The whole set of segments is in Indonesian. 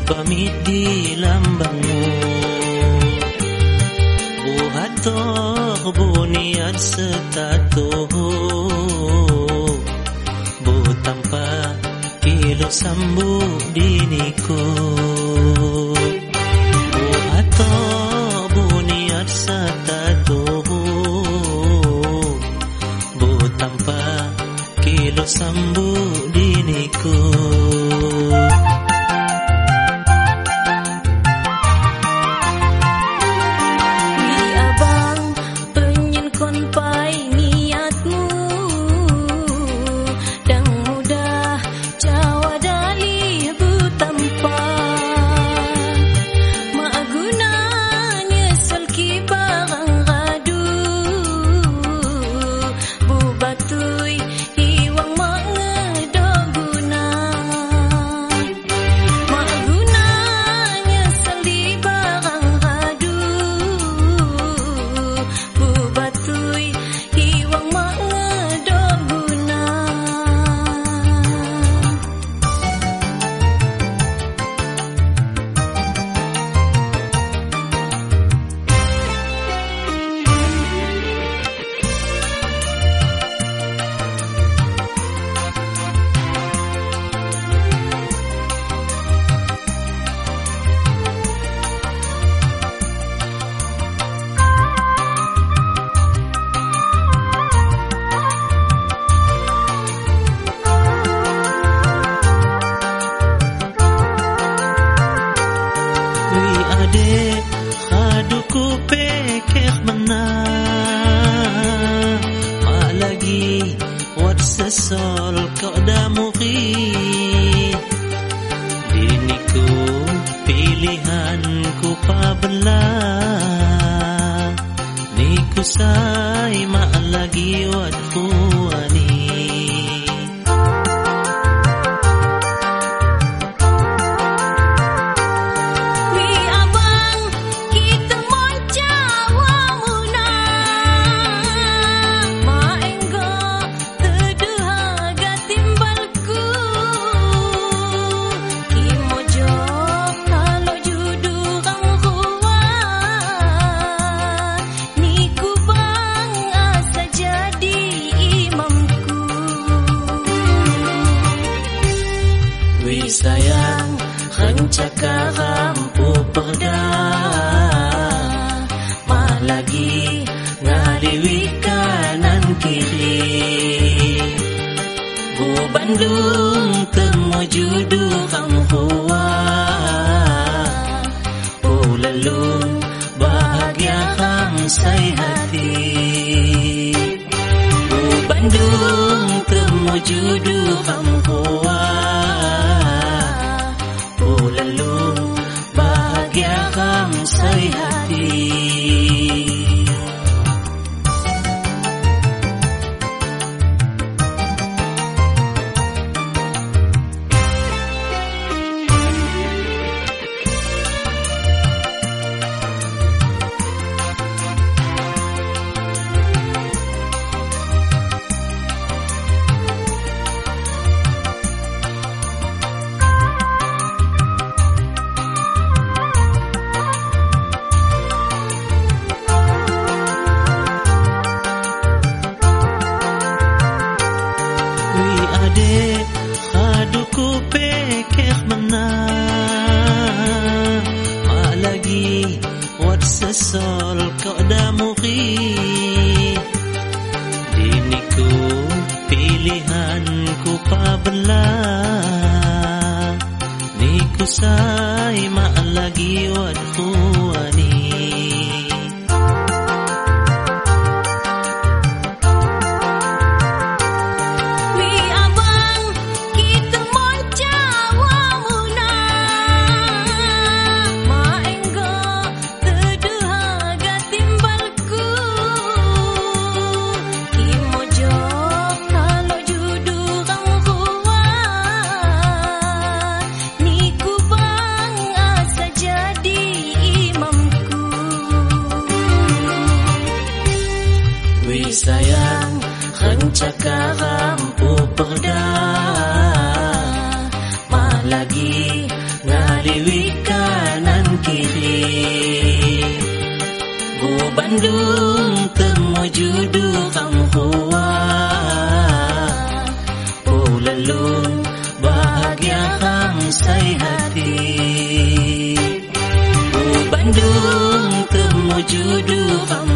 pamit di lambangmu. Buhatok buniat setatuhu Bu tanpa kilo sambu diniku Buhatok buniat setatuhu Bu tanpa kilo sambu diniku Ade haduku pekeh menang. Ma lagi wat sesol kau damuki Diniku pilihanku pabelah. Niku say lagi wat sayang Hancaka rampu perda Ma lagi ngaliwi kanan kiri. Bu Bandung temu judu kamu hua. Bu lalu bahagia kamu say hati. Bu Bandung temu judu kamu Wi ade haduku pekeh menang. Ma lagi wat sesol kau damuki Diniku pilihanku pabelah Niku say ma lagi wat kuani sayang Rencaka rampu perda. Mah lagi ngaliwi kanan kiri. Bu Bandung temu judu kang hua Oh lalu bahagia kang say hati. Bu Bandung temu judu kang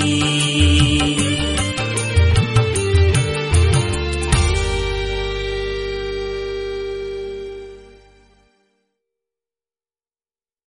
You.